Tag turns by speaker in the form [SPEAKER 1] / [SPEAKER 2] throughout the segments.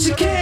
[SPEAKER 1] You can.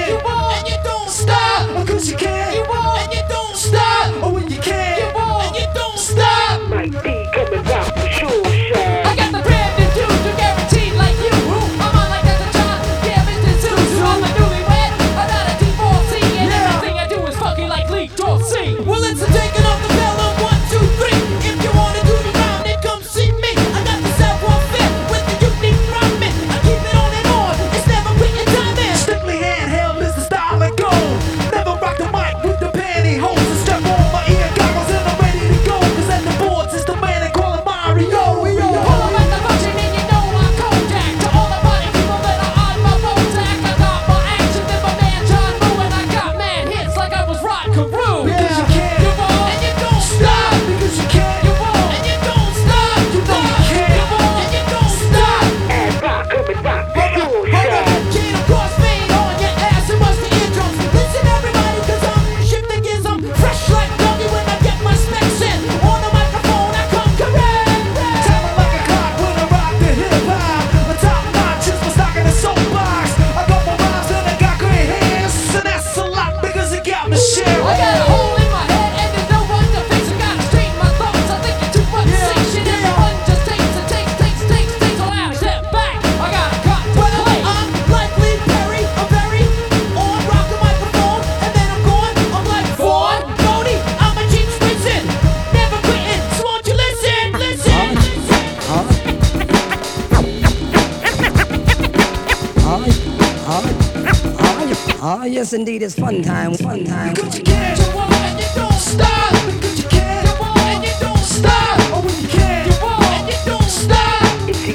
[SPEAKER 2] Oh, yes, indeed, it's fun time, fun time. You you
[SPEAKER 3] want, and you don't
[SPEAKER 1] stop. You you want, and you don't stop. Oh, when you you want, and you don't stop.
[SPEAKER 4] It's the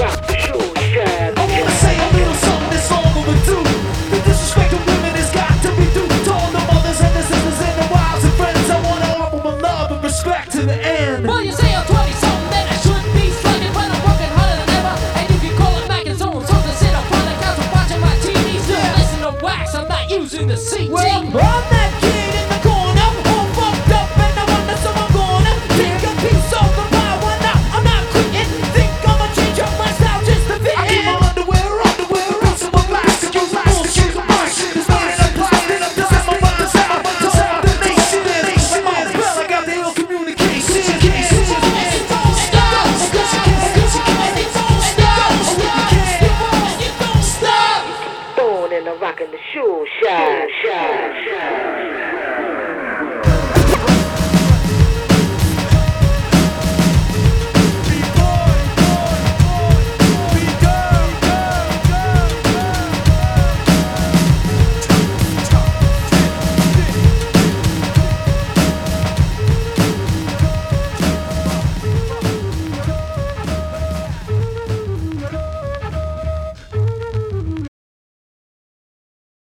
[SPEAKER 4] back for sure. I wanna say a
[SPEAKER 1] little something that's overdue. The disrespect to women has got to be the mothers and the sisters and the wives and friends, I wanna offer my love and respect to the end.
[SPEAKER 3] Wait.
[SPEAKER 4] rocking the shoe shine, shine, shine.